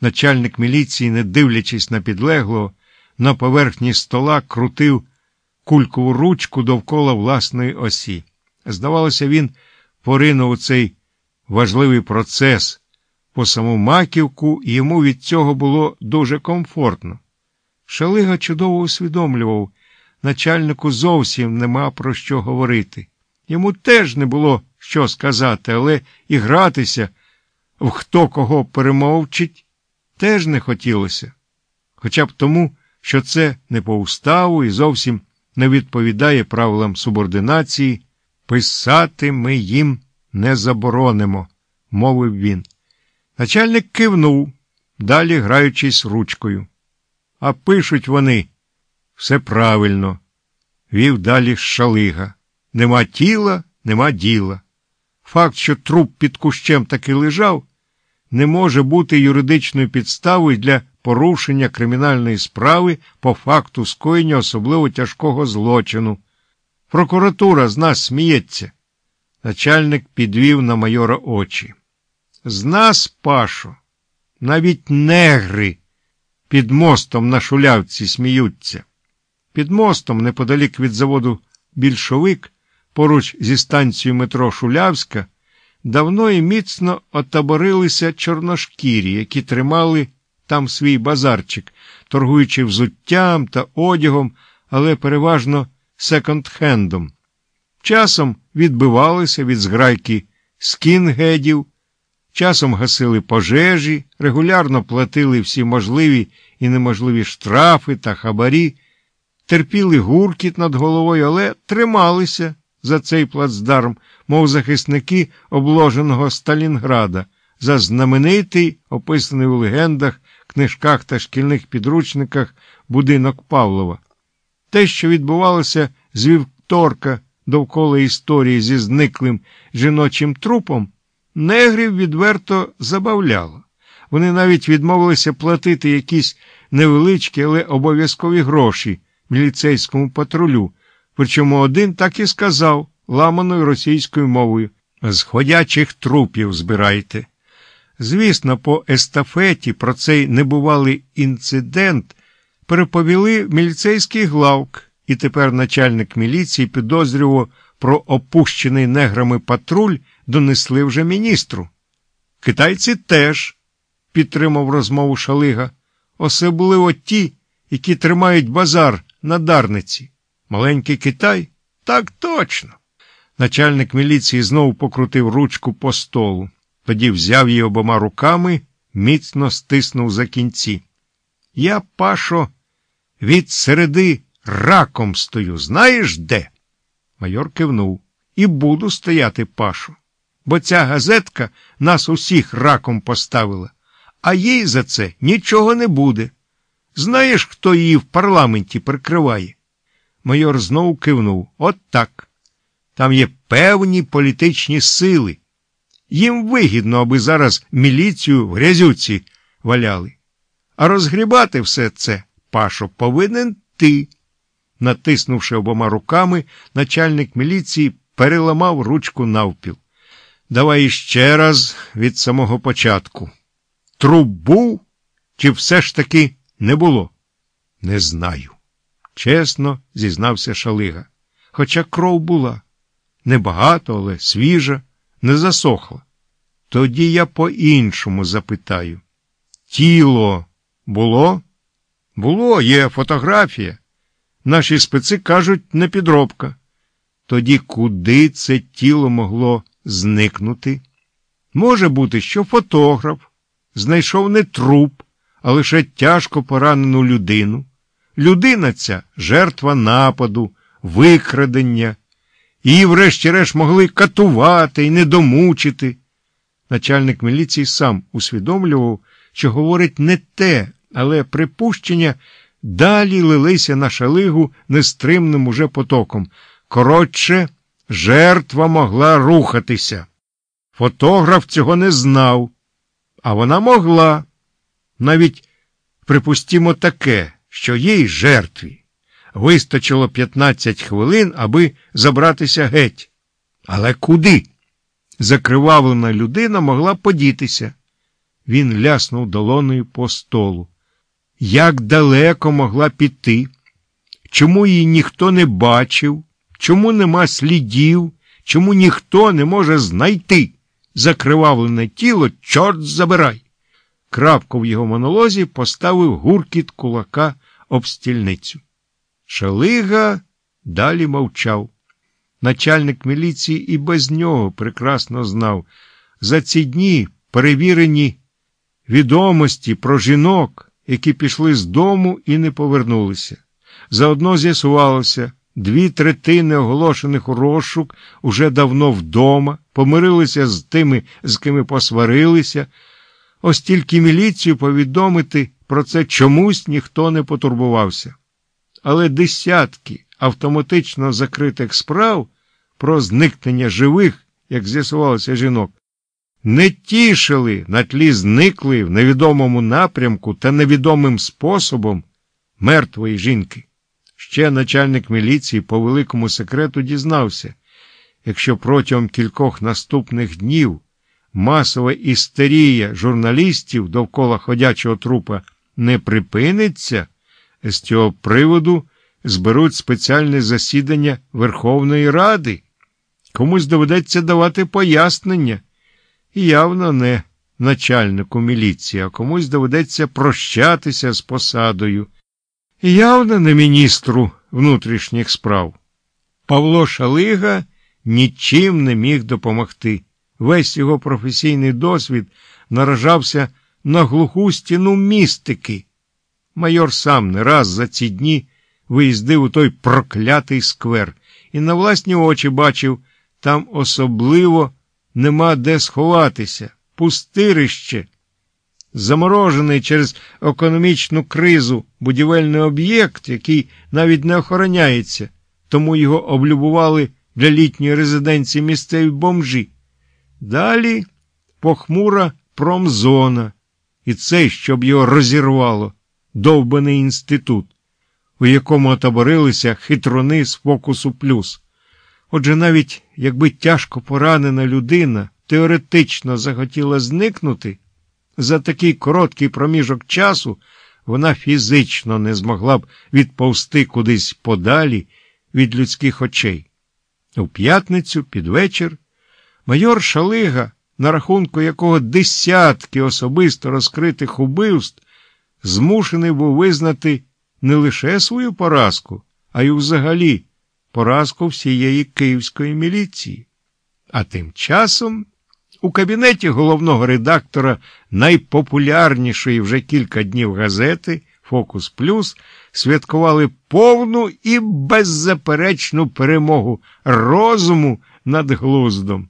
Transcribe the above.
Начальник міліції, не дивлячись на підлеглого, на поверхні стола крутив кулькову ручку довкола власної осі. Здавалося, він поринув у цей важливий процес по саму маківку, йому від цього було дуже комфортно. Шалига чудово усвідомлював, начальнику зовсім нема про що говорити. Йому теж не було що сказати, але і гратися, в хто кого перемовчить, теж не хотілося. Хоча б тому, що це не по уставу і зовсім не відповідає правилам субординації, писати ми їм не заборонимо, мовив він. Начальник кивнув, далі граючись ручкою. А пишуть вони все правильно, вів далі шалига. Нема тіла, нема діла. Факт, що труп під кущем таки лежав, не може бути юридичною підставою для порушення кримінальної справи по факту скоєння особливо тяжкого злочину. Прокуратура з нас сміється. Начальник підвів на майора очі. З нас, Пашо, навіть негри під мостом на шулявці сміються. Під мостом, неподалік від заводу більшовик, поруч зі станцією метро Шулявська, давно і міцно отаборилися чорношкірі, які тримали там свій базарчик, торгуючи взуттям та одягом, але переважно секонд-хендом. Часом відбивалися від зграйки скінгедів, часом гасили пожежі, регулярно платили всі можливі і неможливі штрафи та хабарі, терпіли гуркіт над головою, але трималися за цей плацдарм, мов захисники обложеного Сталінграда, за знаменитий, описаний у легендах, книжках та шкільних підручниках будинок Павлова. Те, що відбувалося з вівторка довкола історії зі зниклим жіночим трупом, негрів відверто забавляло. Вони навіть відмовилися платити якісь невеличкі, але обов'язкові гроші міліцейському патрулю, причому один так і сказав ламаною російською мовою з ходячих трупів збирайте. Звісно, по естафеті про цей небувалий інцидент переповіли міліцейський главк, і тепер начальник міліції підозрював про опущений неграми патруль донесли вже міністру. Китайці теж підтримав розмову Шалига, особливо ті, які тримають базар на Дарниці. Маленький Китай? Так точно. Начальник міліції знову покрутив ручку по столу, тоді взяв її обома руками, міцно стиснув за кінці. Я, Пашо, від середи раком стою. Знаєш де? Майор кивнув. І буду стояти, Пашо. Бо ця газетка нас усіх раком поставила, а їй за це нічого не буде. Знаєш, хто її в парламенті прикриває? Майор знову кивнув. От так. Там є певні політичні сили. Їм вигідно, аби зараз міліцію в грязюці валяли. А розгрібати все це, Пашо, повинен ти. Натиснувши обома руками, начальник міліції переламав ручку навпіл. Давай іще раз від самого початку. Труп був чи все ж таки не було? Не знаю. Чесно, зізнався Шалига. Хоча кров була. Небагато, але свіжа, не засохла. Тоді я по-іншому запитаю. Тіло було? Було, є фотографія. Наші спеці кажуть, не підробка. Тоді куди це тіло могло зникнути? Може бути, що фотограф знайшов не труп, а лише тяжко поранену людину. Людина ця жертва нападу, викрадення. Її, врешті-решт, могли катувати і недомучити. Начальник міліції сам усвідомлював, що говорить не те, але припущення далі лилися на шалигу нестримним уже потоком. Коротше, жертва могла рухатися. Фотограф цього не знав, а вона могла. Навіть припустімо таке, що їй жертві вистачило 15 хвилин, аби забратися геть. Але куди? Закривавлена людина могла подітися. Він ляснув долоною по столу. Як далеко могла піти? Чому її ніхто не бачив? Чому нема слідів? Чому ніхто не може знайти закривавлене тіло, чорт забирай? Крапку в його монолозі поставив гуркіт кулака об стільницю. Шалига далі мовчав. Начальник міліції і без нього прекрасно знав. За ці дні перевірені відомості про жінок, які пішли з дому і не повернулися. Заодно з'ясувалося, дві третини оголошених у розшук уже давно вдома, помирилися з тими, з кими посварилися. Ось тільки міліцію повідомити про це чомусь ніхто не потурбувався. Але десятки автоматично закритих справ про зникнення живих, як з'ясувалося жінок, не тішили на тлі зниклої в невідомому напрямку та невідомим способом мертвої жінки. Ще начальник міліції по великому секрету дізнався, якщо протягом кількох наступних днів масова істерія журналістів довкола ходячого трупа не припиниться, з цього приводу зберуть спеціальне засідання Верховної Ради. Комусь доведеться давати пояснення. Явно не начальнику міліції, а комусь доведеться прощатися з посадою. І явно не міністру внутрішніх справ. Павло Шалига нічим не міг допомогти. Весь його професійний досвід наражався на глуху стіну містики. Майор сам не раз за ці дні виїздив у той проклятий сквер і на власні очі бачив там особливо нема де сховатися, пустирище. Заморожений через економічну кризу будівельний об'єкт, який навіть не охороняється, тому його облюбували для літньої резиденції місцеві бомжі. Далі похмура промзона, і це, щоб його розірвало, довбаний інститут, у якому отоборилися хитрони з фокусу плюс. Отже, навіть якби тяжко поранена людина теоретично захотіла зникнути, за такий короткий проміжок часу вона фізично не змогла б відповсти кудись подалі від людських очей. У п'ятницю під вечір майор Шалига, на рахунку якого десятки особисто розкритих убивств, змушений був визнати не лише свою поразку, а й взагалі поразку всієї київської міліції. А тим часом у кабінеті головного редактора найпопулярнішої вже кілька днів газети Фокус Плюс святкували повну і беззаперечну перемогу розуму над глуздом.